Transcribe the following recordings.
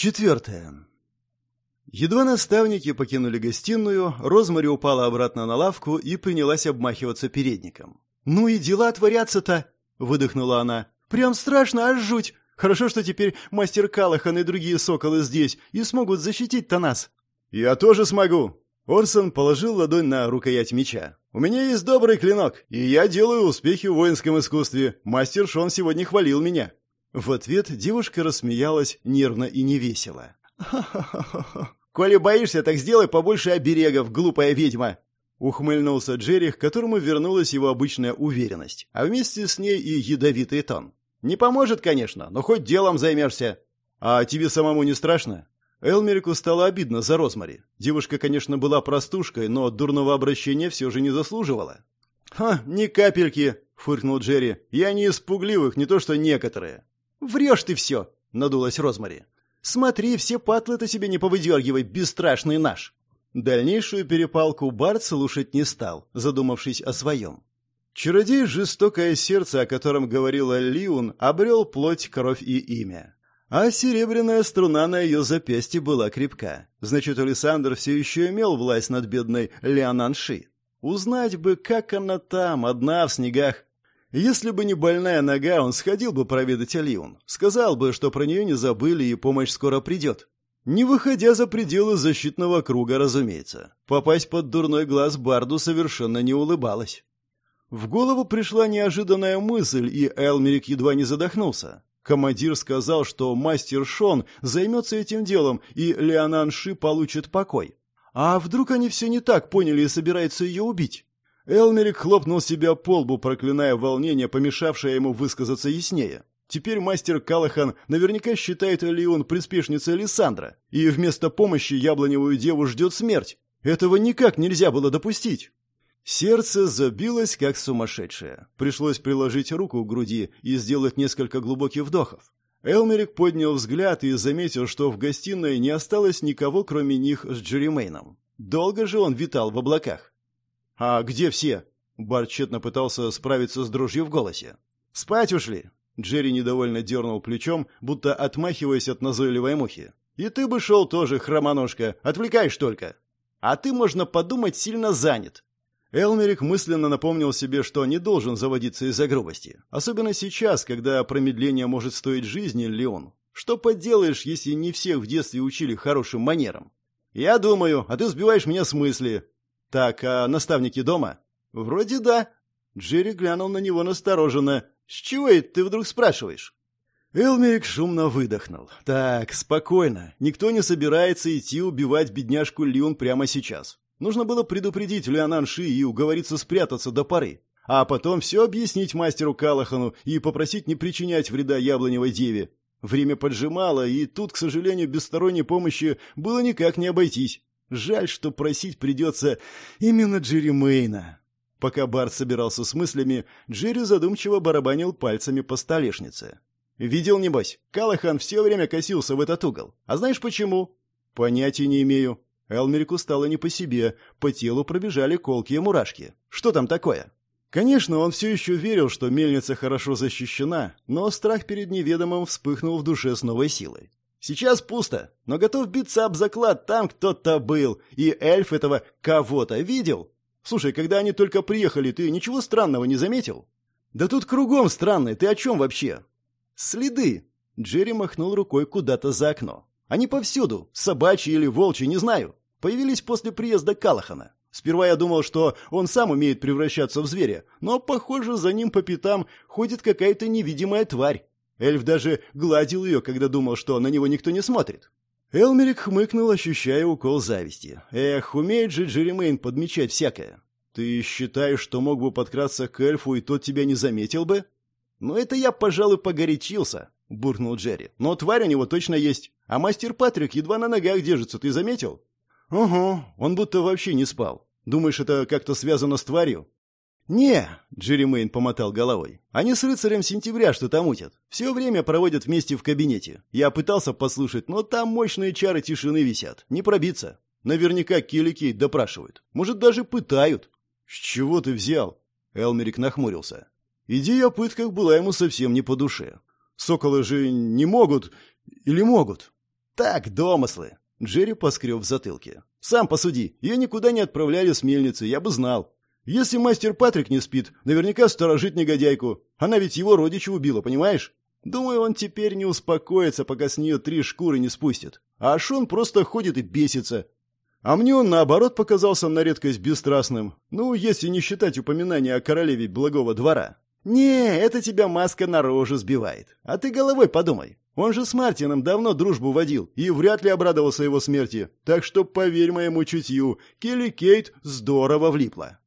Четвертое. Едва наставники покинули гостиную, Розмари упала обратно на лавку и принялась обмахиваться передником. «Ну и дела творятся-то!» — выдохнула она. «Прям страшно, аж жуть! Хорошо, что теперь мастер Калахан и другие соколы здесь и смогут защитить-то нас!» «Я тоже смогу!» Орсон положил ладонь на рукоять меча. «У меня есть добрый клинок, и я делаю успехи в воинском искусстве. Мастер Шон сегодня хвалил меня». В ответ девушка рассмеялась нервно и невесело. «Ха-ха-ха! Коли боишься, так сделай побольше оберегов, глупая ведьма!» Ухмыльнулся Джерри, к которому вернулась его обычная уверенность, а вместе с ней и ядовитый тон. «Не поможет, конечно, но хоть делом займешься!» «А тебе самому не страшно?» Элмерику стало обидно за Розмари. Девушка, конечно, была простушкой, но дурного обращения все же не заслуживала. «Ха, ни капельки!» — фыркнул Джерри. «Я не испугливых, не то что некоторые. «Врешь ты все!» — надулась Розмари. «Смотри, все патлы-то себе не повыдергивай, бесстрашный наш!» Дальнейшую перепалку Барт слушать не стал, задумавшись о своем. Чародей, жестокое сердце, о котором говорила Лиун, обрел плоть, кровь и имя. А серебряная струна на ее запястье была крепка. Значит, Александр все еще имел власть над бедной Леонанши. Узнать бы, как она там, одна в снегах, если бы не больная нога, он сходил бы проведать Алиун. Сказал бы, что про нее не забыли и помощь скоро придет. Не выходя за пределы защитного круга, разумеется. Попасть под дурной глаз Барду совершенно не улыбалась. В голову пришла неожиданная мысль, и Элмерик едва не задохнулся. Командир сказал, что мастер Шон займется этим делом, и Леонан Ши получит покой. А вдруг они все не так поняли и собираются ее убить? Элмерик хлопнул себя по лбу, проклиная волнение, помешавшее ему высказаться яснее. Теперь мастер Калахан наверняка считает Элион приспешницей Александра, и вместо помощи яблоневую деву ждет смерть. Этого никак нельзя было допустить. Сердце забилось, как сумасшедшее. Пришлось приложить руку к груди и сделать несколько глубоких вдохов. Элмерик поднял взгляд и заметил, что в гостиной не осталось никого, кроме них с Джеримейном. Долго же он витал в облаках. «А где все?» Барт тщетно справиться с дрожью в голосе. «Спать ушли!» Джерри недовольно дернул плечом, будто отмахиваясь от назойливой мухи. «И ты бы шел тоже, хромоножка, отвлекаешь только!» «А ты, можно подумать, сильно занят!» Элмерик мысленно напомнил себе, что не должен заводиться из-за грубости. Особенно сейчас, когда промедление может стоить жизни Леон. Что поделаешь, если не всех в детстве учили хорошим манерам? «Я думаю, а ты сбиваешь меня с мысли», «Так, а наставники дома?» «Вроде да». Джерри глянул на него настороженно. «С чего это ты вдруг спрашиваешь?» Элмерик шумно выдохнул. «Так, спокойно. Никто не собирается идти убивать бедняжку Лион прямо сейчас. Нужно было предупредить Леонанши и уговориться спрятаться до поры. А потом все объяснить мастеру Калахану и попросить не причинять вреда яблоневой деве. Время поджимало, и тут, к сожалению, без сторонней помощи было никак не обойтись. Жаль, что просить придется именно Джерри Мейна. Пока Барт собирался с мыслями, Джерри задумчиво барабанил пальцами по столешнице. «Видел, небось? Калахан все время косился в этот угол. А знаешь почему?» «Понятия не имею». Элмерику стало не по себе, по телу пробежали колкие мурашки. «Что там такое?» Конечно, он все еще верил, что мельница хорошо защищена, но страх перед неведомым вспыхнул в душе с новой силой. Сейчас пусто, но готов биться об заклад, там кто-то был, и эльф этого кого-то видел. Слушай, когда они только приехали, ты ничего странного не заметил? Да тут кругом странное, ты о чем вообще? Следы. Джерри махнул рукой куда-то за окно. Они повсюду, собачьи или волчьи, не знаю. Появились после приезда Калахана. Сперва я думал, что он сам умеет превращаться в зверя, но, похоже, за ним по пятам ходит какая-то невидимая тварь. Эльф даже гладил ее, когда думал, что на него никто не смотрит. Элмерик хмыкнул, ощущая укол зависти. Эх, умеет же Джеремейн подмечать всякое. Ты считаешь, что мог бы подкрасться к эльфу, и тот тебя не заметил бы? Ну, это я, пожалуй, погорячился, буркнул Джерри. Но тварь у него точно есть. А мастер Патрик едва на ногах держится, ты заметил? Угу, он будто вообще не спал. Думаешь, это как-то связано с тварью? «Не», — Джерри Мэйн помотал головой, — «они с рыцарем сентября что-то мутят. Все время проводят вместе в кабинете. Я пытался послушать, но там мощные чары тишины висят. Не пробиться. Наверняка Келли допрашивают. Может, даже пытают». «С чего ты взял?» Элмерик нахмурился. Идея о пытках была ему совсем не по душе. «Соколы же не могут... или могут?» Так, домыслы. Джерри поскреб в затылке. Сам посуди, ее никуда не отправляли с мельницы, я бы знал. Если мастер Патрик не спит, наверняка сторожит негодяйку. Она ведь его родича убила, понимаешь? Думаю, он теперь не успокоится, пока с нее три шкуры не спустит. А Шон просто ходит и бесится. А мне он, наоборот, показался на редкость бесстрастным. Ну, если не считать упоминания о королеве благого двора. Не, это тебя маска на рожу сбивает. А ты головой подумай. Он же с Мартином давно дружбу водил и вряд ли обрадовался его смерти. Так что поверь моему чутью, Келли Кейт здорово влипла.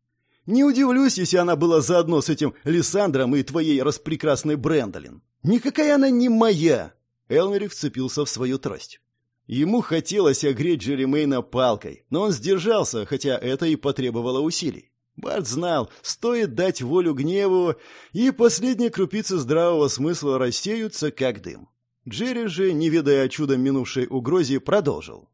Не удивлюсь, если она была заодно с этим Лиссандром и твоей распрекрасной Брэндолин. Никакая она не моя!» Элмерик вцепился в свою трость. Ему хотелось огреть Джеремейна палкой, но он сдержался, хотя это и потребовало усилий. Барт знал, стоит дать волю гневу, и последние крупицы здравого смысла рассеются, как дым. Джерри же, не ведая о чудом минувшей угрозе, продолжил.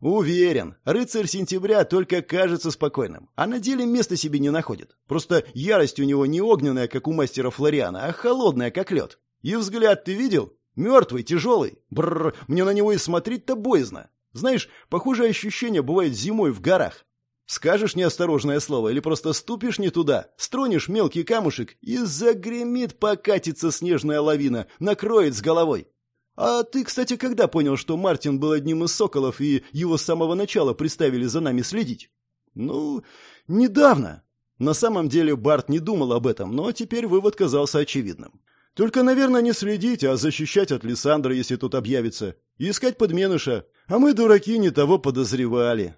Уверен, рыцарь сентября только кажется спокойным, а на деле места себе не находит. Просто ярость у него не огненная, как у мастера Флориана, а холодная, как лед. И взгляд ты видел? Мертвый, тяжелый. Бррр, мне на него и смотреть-то боязно. Знаешь, похожее ощущение бывает зимой в горах. Скажешь неосторожное слово или просто ступишь не туда, стронешь мелкий камушек и загремит покатится снежная лавина, накроет с головой. А ты, кстати, когда понял, что Мартин был одним из соколов и его с самого начала приставили за нами следить? Ну, недавно. На самом деле Барт не думал об этом, но теперь вывод казался очевидным. Только, наверное, не следить, а защищать от Лиссандра, если тут объявится. И искать подменыша. А мы, дураки, не того подозревали.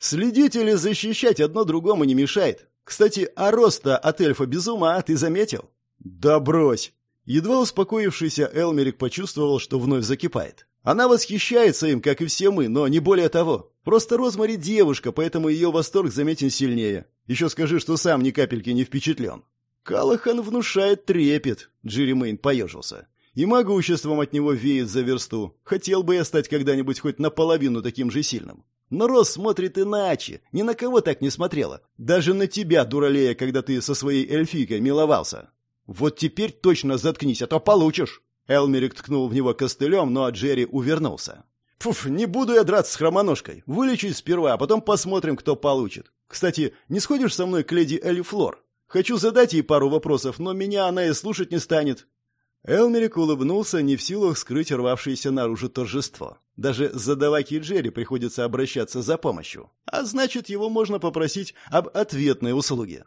Следить или защищать одно другому не мешает. Кстати, а роста от эльфа без ума ты заметил? Да брось. Едва успокоившийся Элмерик почувствовал, что вновь закипает. Она восхищается им, как и все мы, но не более того. Просто Розмари девушка, поэтому ее восторг заметен сильнее. Еще скажи, что сам ни капельки не впечатлен. Калахан внушает трепет, Джерри Мэйн поежился. И могуществом от него веет за версту. Хотел бы я стать когда-нибудь хоть наполовину таким же сильным. Но Рос смотрит иначе. Ни на кого так не смотрела. Даже на тебя, дуралея, когда ты со своей эльфийкой миловался. «Вот теперь точно заткнись, а то получишь!» Элмерик ткнул в него костылем, но Джерри увернулся. «Фуф, не буду я драться с хромоножкой. Вылечусь сперва, а потом посмотрим, кто получит. Кстати, не сходишь со мной к леди Элли Флор? Хочу задать ей пару вопросов, но меня она и слушать не станет». Элмерик улыбнулся, не в силах скрыть рвавшееся наружу торжество. Даже задаваки Джерри приходится обращаться за помощью. А значит, его можно попросить об ответной услуге.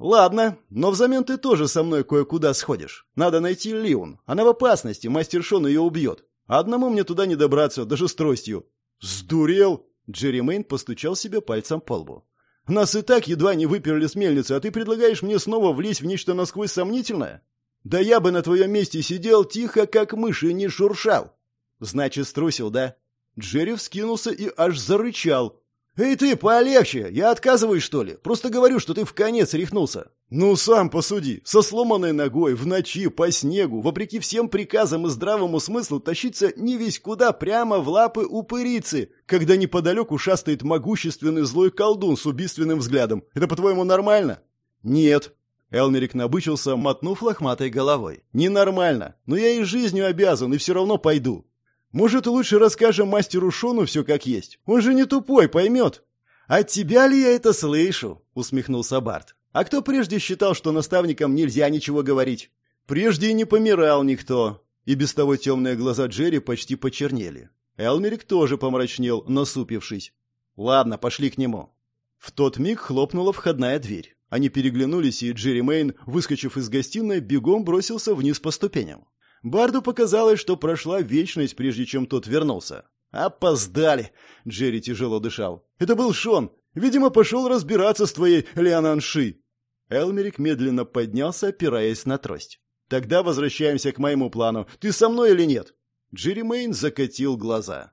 «Ладно, но взамен ты тоже со мной кое-куда сходишь. Надо найти Лиун. Она в опасности, мастер Шон ее убьет. одному мне туда не добраться, даже с тростью». «Сдурел!» Джерри Мэйн постучал себе пальцем по лбу. «Нас и так едва не выперли с мельницы, а ты предлагаешь мне снова влезть в нечто насквозь сомнительное? Да я бы на твоем месте сидел тихо, как мышь, и не шуршал». «Значит, струсил, да?» Джерри вскинулся и аж зарычал, «Эй ты, полегче! Я отказываюсь, что ли? Просто говорю, что ты в конец рехнулся!» «Ну, сам посуди! Со сломанной ногой, в ночи, по снегу, вопреки всем приказам и здравому смыслу, тащиться не весь куда прямо в лапы упырицы, когда неподалеку шастает могущественный злой колдун с убийственным взглядом. Это, по-твоему, нормально?» «Нет!» Элмерик набычился, мотнув лохматой головой. «Ненормально! Но я и жизнью обязан, и все равно пойду!» Может, лучше расскажем мастеру Шону все как есть? Он же не тупой, поймет. От тебя ли я это слышу? Усмехнулся Барт. А кто прежде считал, что наставникам нельзя ничего говорить? Прежде и не помирал никто. И без того темные глаза Джерри почти почернели. Элмерик тоже помрачнел, насупившись. Ладно, пошли к нему. В тот миг хлопнула входная дверь. Они переглянулись, и Джерри Мейн, выскочив из гостиной, бегом бросился вниз по ступеням. Барду показалось, что прошла вечность, прежде чем тот вернулся. «Опоздали!» — Джерри тяжело дышал. «Это был Шон! Видимо, пошел разбираться с твоей Лиананши!» Элмерик медленно поднялся, опираясь на трость. «Тогда возвращаемся к моему плану. Ты со мной или нет?» Джерри Мэйн закатил глаза.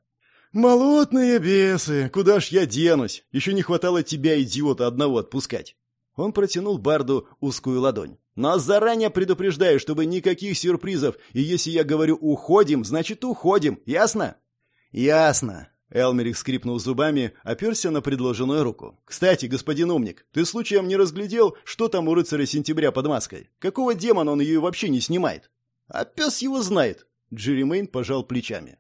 «Молотные бесы! Куда ж я денусь? Еще не хватало тебя, идиота, одного отпускать!» Он протянул Барду узкую ладонь. «Но заранее предупреждаю, чтобы никаких сюрпризов, и если я говорю «уходим», значит «уходим», ясно?» «Ясно», — Элмерик скрипнул зубами, оперся на предложенную руку. «Кстати, господин умник, ты случаем не разглядел, что там у рыцаря сентября под маской? Какого демона он ее вообще не снимает?» «А пес его знает», — Джерри Мэйн пожал плечами.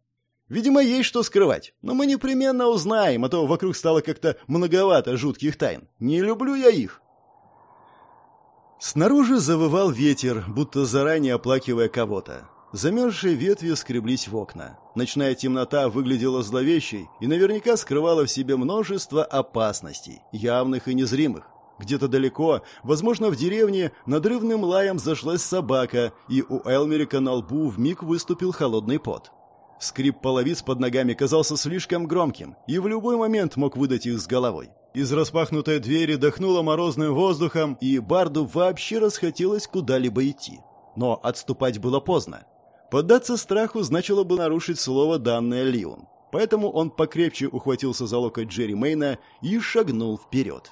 Видимо, есть что скрывать. Но мы непременно узнаем, а то вокруг стало как-то многовато жутких тайн. Не люблю я их. Снаружи завывал ветер, будто заранее оплакивая кого-то. Замерзшие ветви скреблись в окна. Ночная темнота выглядела зловещей и наверняка скрывала в себе множество опасностей, явных и незримых. Где-то далеко, возможно, в деревне, надрывным лаем зашлась собака, и у Элмерика на лбу вмиг выступил холодный пот. Скрип половиц под ногами казался слишком громким и в любой момент мог выдать их с головой. Из распахнутой двери дохнуло морозным воздухом, и Барду вообще расхотелось куда-либо идти. Но отступать было поздно. Поддаться страху значило бы нарушить слово, данное Лион. Поэтому он покрепче ухватился за локоть Джерри Мейна и шагнул вперед.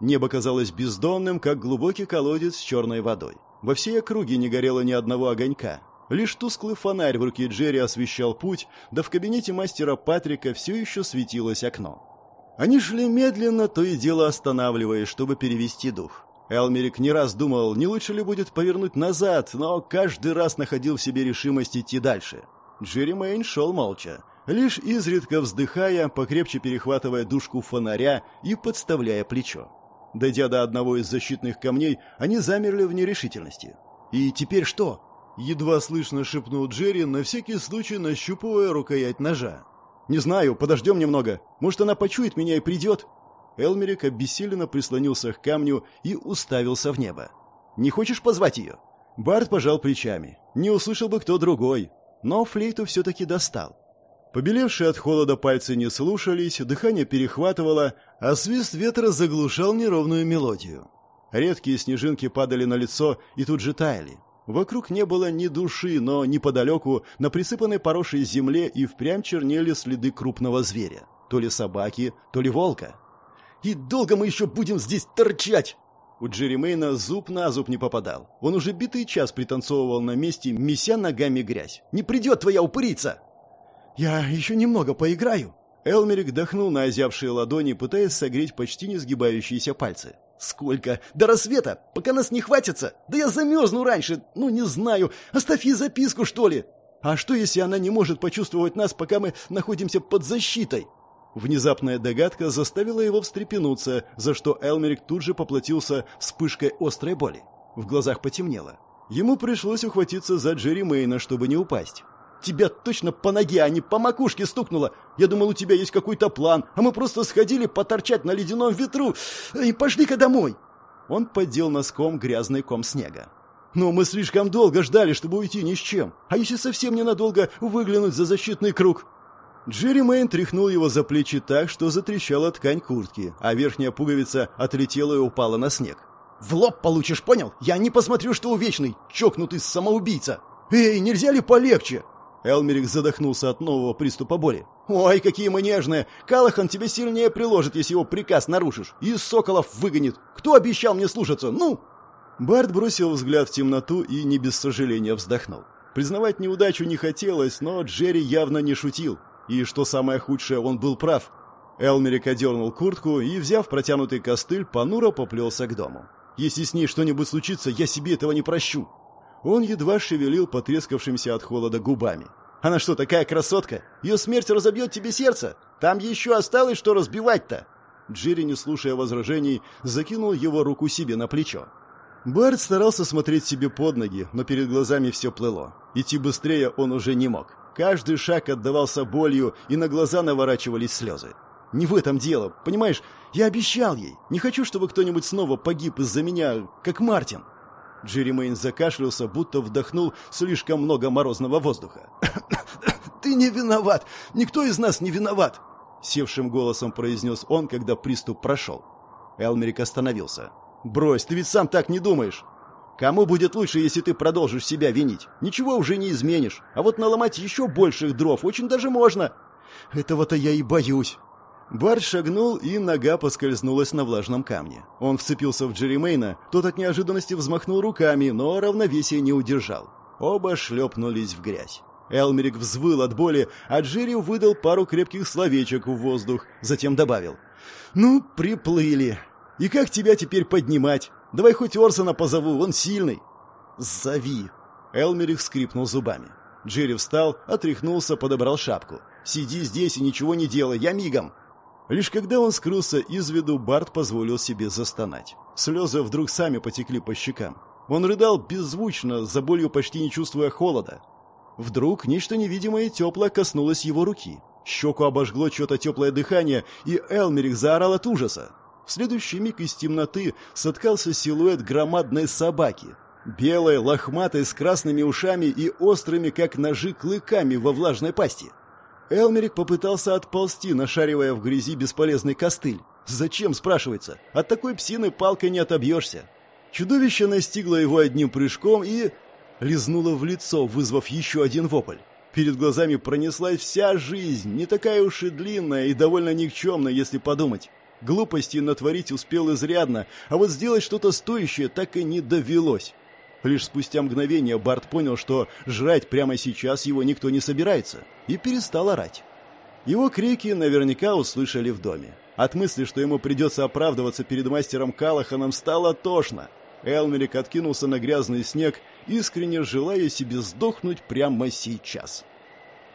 Небо казалось бездонным, как глубокий колодец с черной водой. Во всей округе не горело ни одного огонька. Лишь тусклый фонарь в руке Джерри освещал путь, да в кабинете мастера Патрика все еще светилось окно. Они шли медленно, то и дело останавливаясь, чтобы перевести дух. Элмерик не раз думал, не лучше ли будет повернуть назад, но каждый раз находил в себе решимость идти дальше. Джерри Мэйн шел молча, лишь изредка вздыхая, покрепче перехватывая дужку фонаря и подставляя плечо. Дойдя до одного из защитных камней, они замерли в нерешительности. «И теперь что?» — едва слышно шепнул Джерри, на всякий случай нащупывая рукоять ножа. «Не знаю, подождем немного. Может, она почует меня и придет?» Элмерик обессиленно прислонился к камню и уставился в небо. «Не хочешь позвать ее?» Барт пожал плечами. Не услышал бы кто другой. Но флейту все-таки достал. Побелевшие от холода пальцы не слушались, дыхание перехватывало, а свист ветра заглушал неровную мелодию. Редкие снежинки падали на лицо и тут же таяли. Вокруг не было ни души, но неподалеку, на присыпанной поросшей земле, и впрямь чернели следы крупного зверя. То ли собаки, то ли волка. «И долго мы еще будем здесь торчать?» У Джеремейна зуб на зуб не попадал. Он уже битый час пританцовывал на месте, меся ногами грязь. «Не придет твоя упырица!» «Я еще немного поиграю». Элмерик дохнул на озябшие ладони, пытаясь согреть почти не сгибающиеся пальцы. «Сколько? До рассвета? Пока нас не хватится? Да я замерзну раньше! Ну, не знаю. Оставь ей записку, что ли!» «А что, если она не может почувствовать нас, пока мы находимся под защитой?» Внезапная догадка заставила его встрепенуться, за что Элмерик тут же поплатился вспышкой острой боли. В глазах потемнело. Ему пришлось ухватиться за Джерри Мейна, чтобы не упасть. Тебя точно по ноге, а не по макушке стукнуло. Я думал, у тебя есть какой-то план, а мы просто сходили поторчать на ледяном ветру и пошли-ка домой». Он поддел носком грязный ком снега. «Но мы слишком долго ждали, чтобы уйти ни с чем. А если совсем ненадолго выглянуть за защитный круг?» Джерри Мэйн тряхнул его за плечи так, что затрещала ткань куртки, а верхняя пуговица отлетела и упала на снег. «В лоб получишь, понял? Я не посмотрю, что увечный, чокнутый самоубийца! Эй, нельзя ли полегче?» Элмерик задохнулся от нового приступа боли. «Ой, какие мы нежные! Калахан тебе сильнее приложит, если его приказ нарушишь. И соколов выгонит. Кто обещал мне слушаться? Ну!» Барт бросил взгляд в темноту и не без сожаления вздохнул. Признавать неудачу не хотелось, но Джерри явно не шутил. И, что самое худшее, он был прав. Элмерик одернул куртку и, взяв протянутый костыль, понуро поплелся к дому. «Если с ней что-нибудь случится, я себе этого не прощу!» Он едва шевелил потрескавшимся от холода губами. «Она что, такая красотка? Ее смерть разобьет тебе сердце? Там еще осталось что разбивать-то!» Джерри, не слушая возражений, закинул его руку себе на плечо. Барт старался смотреть себе под ноги, но перед глазами все плыло. Идти быстрее он уже не мог. Каждый шаг отдавался болью, и на глаза наворачивались слезы. Не в этом дело, понимаешь? Я обещал ей. Не хочу, чтобы кто-нибудь снова погиб из-за меня, как Мартин. Джерри Мэйн закашлялся, будто вдохнул слишком много морозного воздуха. «Ты не виноват! Никто из нас не виноват!» Севшим голосом произнес он, когда приступ прошел. Элмерик остановился. «Брось, ты ведь сам так не думаешь!» Кому будет лучше, если ты продолжишь себя винить? Ничего уже не изменишь. А вот наломать еще больших дров очень даже можно. Этого-то я и боюсь. Барт шагнул, и нога поскользнулась на влажном камне. Он вцепился в Джеримейна, тот от неожиданности взмахнул руками, но равновесие не удержал. Оба шлепнулись в грязь. Элмерик взвыл от боли, а Джерри выдал пару крепких словечек в воздух, затем добавил. «Ну, приплыли. И как тебя теперь поднимать? Давай хоть Орсона позову, он сильный». «Зови!» Элмерик скрипнул зубами. Джерри встал, отряхнулся, подобрал шапку. «Сиди здесь и ничего не делай, я мигом!» Лишь когда он скрылся из виду, Барт позволил себе застонать. Слезы вдруг сами потекли по щекам. Он рыдал беззвучно, за болью почти не чувствуя холода. Вдруг нечто невидимое и теплое коснулось его руки. Щеку обожгло что-то теплое дыхание, и Элмерик заорал от ужаса. В следующий миг из темноты соткался силуэт громадной собаки. Белой, лохматой, с красными ушами и острыми, как ножи, клыками во влажной пасти. Элмерик попытался отползти, нашаривая в грязи бесполезный костыль. Зачем, спрашивается? От такой псины палкой не отобьешься. Чудовище настигло его одним прыжком и... лизнуло в лицо, вызвав еще один вопль. Перед глазами пронеслась вся жизнь, не такая уж и длинная и довольно никчемная, если подумать. Глупости натворить успел изрядно, а вот сделать что-то стоящее так и не довелось. Лишь спустя мгновение Барт понял, что жрать прямо сейчас его никто не собирается, и перестал орать. Его крики наверняка услышали в доме. От мысли, что ему придется оправдываться перед мастером Калаханом, стало тошно. Элмерик откинулся на грязный снег, искренне желая себе сдохнуть прямо сейчас.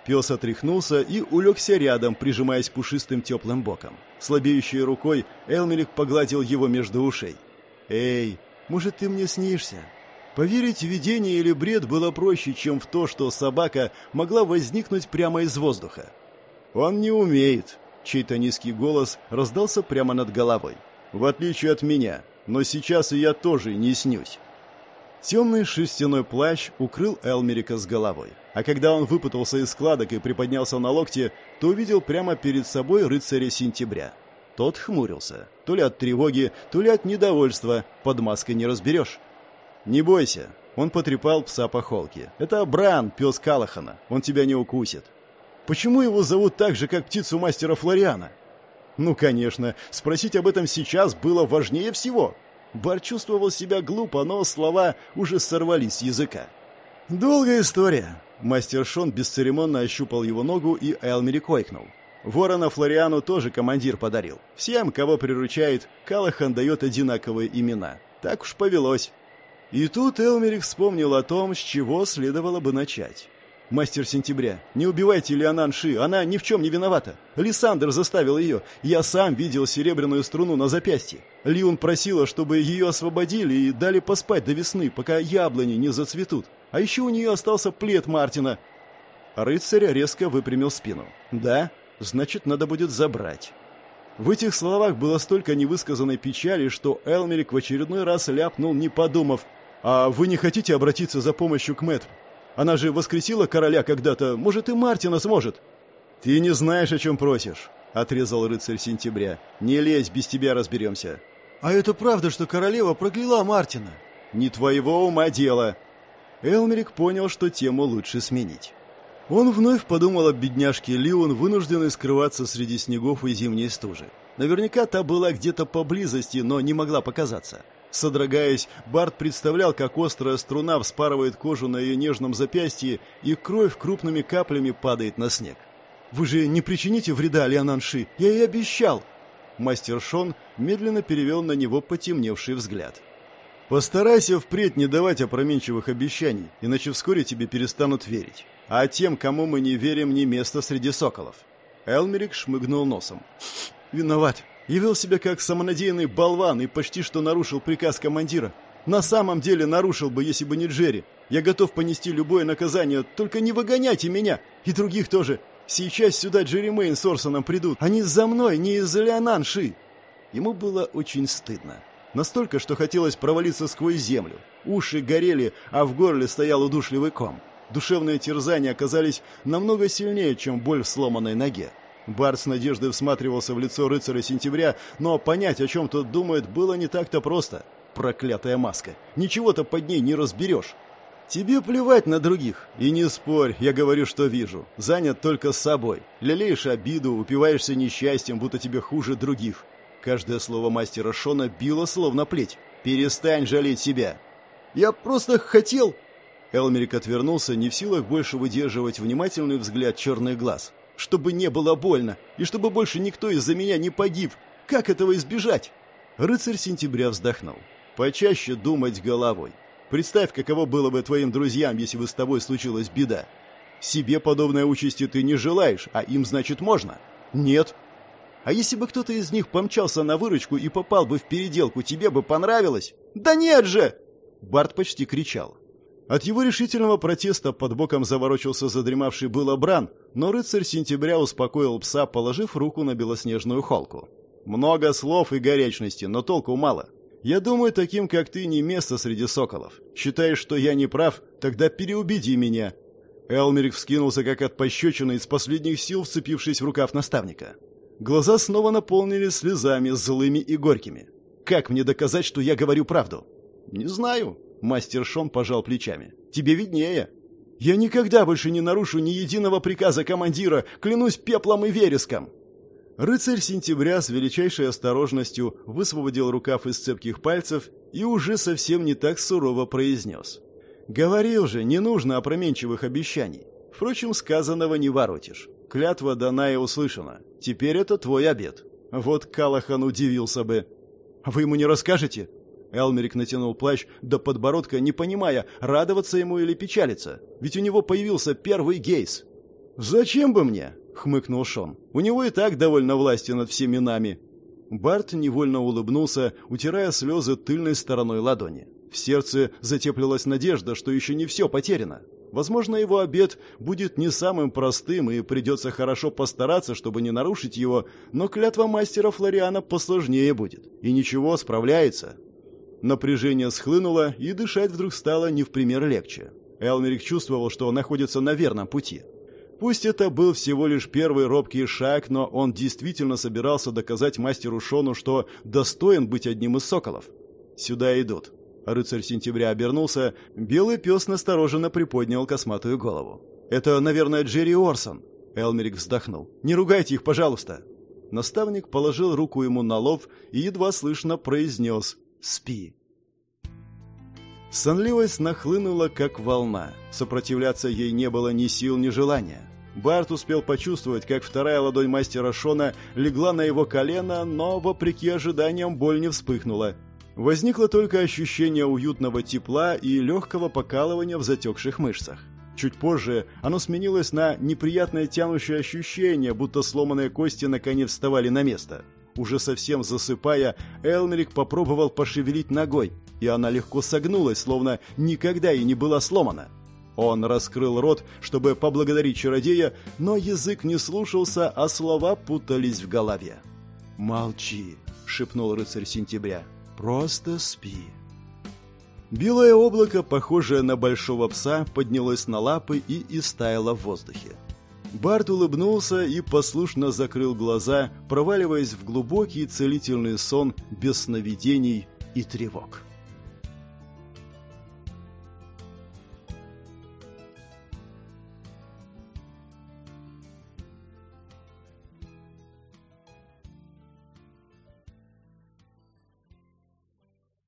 Пес отряхнулся и улегся рядом, прижимаясь пушистым теплым боком. Слабеющей рукой Элмерик погладил его между ушей. «Эй, может, ты мне снишься?» Поверить в видение или бред было проще, чем в то, что собака могла возникнуть прямо из воздуха. «Он не умеет», — чей-то низкий голос раздался прямо над головой. «В отличие от меня, но сейчас и я тоже не снюсь». Темный шерстяной плащ укрыл Элмерика с головой. А когда он выпутался из складок и приподнялся на локте, то увидел прямо перед собой рыцаря сентября. Тот хмурился. То ли от тревоги, то ли от недовольства. Под маской не разберешь. «Не бойся». Он потрепал пса по холке. «Это Бран, пес Калахана. Он тебя не укусит». «Почему его зовут так же, как птицу мастера Флориана?» «Ну, конечно. Спросить об этом сейчас было важнее всего». Бар чувствовал себя глупо, но слова уже сорвались с языка. «Долгая история». Мастер Шон бесцеремонно ощупал его ногу, и Элмери койкнул. Ворона Флориану тоже командир подарил. Всем, кого приручает, Калахан дает одинаковые имена. Так уж повелось. И тут Элмерик вспомнил о том, с чего следовало бы начать. «Мастер Сентября, не убивайте Леонан Ши, она ни в чем не виновата. Лиссандр заставил ее. Я сам видел серебряную струну на запястье. Лиун просила, чтобы ее освободили и дали поспать до весны, пока яблони не зацветут. А еще у нее остался плед Мартина». Рыцарь резко выпрямил спину. «Да, значит, надо будет забрать». В этих словах было столько невысказанной печали, что Элмерик в очередной раз ляпнул, не подумав. «А вы не хотите обратиться за помощью к Мэтт? Она же воскресила короля когда-то. Может, и Мартина сможет?» «Ты не знаешь, о чем просишь», — отрезал рыцарь сентября. «Не лезь, без тебя разберемся». «А это правда, что королева прокляла Мартина?» «Не твоего ума дело». Элмерик понял, что тему лучше сменить. Он вновь подумал о бедняжке Лион, вынужденной скрываться среди снегов и зимней стужи. Наверняка та была где-то поблизости, но не могла показаться. Содрогаясь, Барт представлял, как острая струна вспарывает кожу на ее нежном запястье, и кровь крупными каплями падает на снег. «Вы же не причините вреда, Леонанши? Я ей обещал!» Мастер Шон медленно перевел на него потемневший взгляд. «Постарайся впредь не давать опроменчивых обещаний, иначе вскоре тебе перестанут верить. А тем, кому мы не верим, не место среди соколов». Элмерик шмыгнул носом. «Виноват явил себя как самонадеянный болван и почти что нарушил приказ командира. На самом деле нарушил бы, если бы не Джерри. Я готов понести любое наказание, только не выгоняйте меня. И других тоже. Сейчас сюда Джерри Мэйн с Орсоном придут. Они за мной, не из-за Леонан Ши. Ему было очень стыдно. Настолько, что хотелось провалиться сквозь землю. Уши горели, а в горле стоял удушливый ком. Душевные терзания оказались намного сильнее, чем боль в сломанной ноге. Барт с надеждой всматривался в лицо рыцаря сентября, но понять, о чем тот думает, было не так-то просто. Проклятая маска. Ничего-то под ней не разберешь. Тебе плевать на других. И не спорь, я говорю, что вижу. Занят только с собой. Лелеешь обиду, упиваешься несчастьем, будто тебе хуже других. Каждое слово мастера Шона било словно плеть. Перестань жалеть себя. Я просто хотел... Элмерик отвернулся, не в силах больше выдерживать внимательный взгляд черных глаз чтобы не было больно, и чтобы больше никто из-за меня не погиб. Как этого избежать?» Рыцарь сентября вздохнул. «Почаще думать головой. Представь, каково было бы твоим друзьям, если бы с тобой случилась беда. Себе подобной участи ты не желаешь, а им, значит, можно. Нет. А если бы кто-то из них помчался на выручку и попал бы в переделку, тебе бы понравилось? Да нет же! Барт почти кричал. От его решительного протеста под боком заворочился задремавший было Бран, но рыцарь сентября успокоил пса, положив руку на белоснежную холку. «Много слов и горячности, но толку мало. Я думаю, таким, как ты, не место среди соколов. Считаешь, что я не прав? Тогда переубеди меня». Элмерик вскинулся, как от пощечины, из последних сил вцепившись в рукав наставника. Глаза снова наполнились слезами, злыми и горькими. «Как мне доказать, что я говорю правду?» «Не знаю», Мастер Шон пожал плечами. «Тебе виднее». «Я никогда больше не нарушу ни единого приказа командира, клянусь пеплом и вереском!» Рыцарь сентября с величайшей осторожностью высвободил рукав из цепких пальцев и уже совсем не так сурово произнес. «Говорил же, не нужно опроменчивых обещаний. Впрочем, сказанного не воротишь. Клятва дана и услышана. Теперь это твой обед». Вот Калахан удивился бы. «Вы ему не расскажете?» Элмерик натянул плащ до подбородка, не понимая, радоваться ему или печалиться. Ведь у него появился первый гейс. «Зачем бы мне?» — хмыкнул Шон. «У него и так довольно власти над всеми нами». Барт невольно улыбнулся, утирая слезы тыльной стороной ладони. В сердце затеплилась надежда, что еще не все потеряно. Возможно, его обед будет не самым простым, и придется хорошо постараться, чтобы не нарушить его, но клятва мастера Флориана посложнее будет. И ничего, справляется. Напряжение схлынуло, и дышать вдруг стало не в пример легче. Элмерик чувствовал, что он находится на верном пути. Пусть это был всего лишь первый робкий шаг, но он действительно собирался доказать мастеру Шону, что достоин быть одним из соколов. «Сюда идут». Рыцарь сентября обернулся, белый пес настороженно приподнял косматую голову. «Это, наверное, Джерри Орсон». Элмерик вздохнул. «Не ругайте их, пожалуйста». Наставник положил руку ему на лоб и едва слышно произнес Спи. Сонливость нахлынула, как волна. Сопротивляться ей не было ни сил, ни желания. Барт успел почувствовать, как вторая ладонь мастера Шона легла на его колено, но, вопреки ожиданиям, боль не вспыхнула. Возникло только ощущение уютного тепла и легкого покалывания в затекших мышцах. Чуть позже оно сменилось на неприятное тянущее ощущение, будто сломанные кости наконец вставали на место. Уже совсем засыпая, Элмерик попробовал пошевелить ногой, и она легко согнулась, словно никогда и не была сломана. Он раскрыл рот, чтобы поблагодарить чародея, но язык не слушался, а слова путались в голове. «Молчи», — шепнул рыцарь сентября. «Просто спи». Белое облако, похожее на большого пса, поднялось на лапы и истаяло в воздухе. Барт улыбнулся и послушно закрыл глаза, проваливаясь в глубокий целительный сон без сновидений и тревог.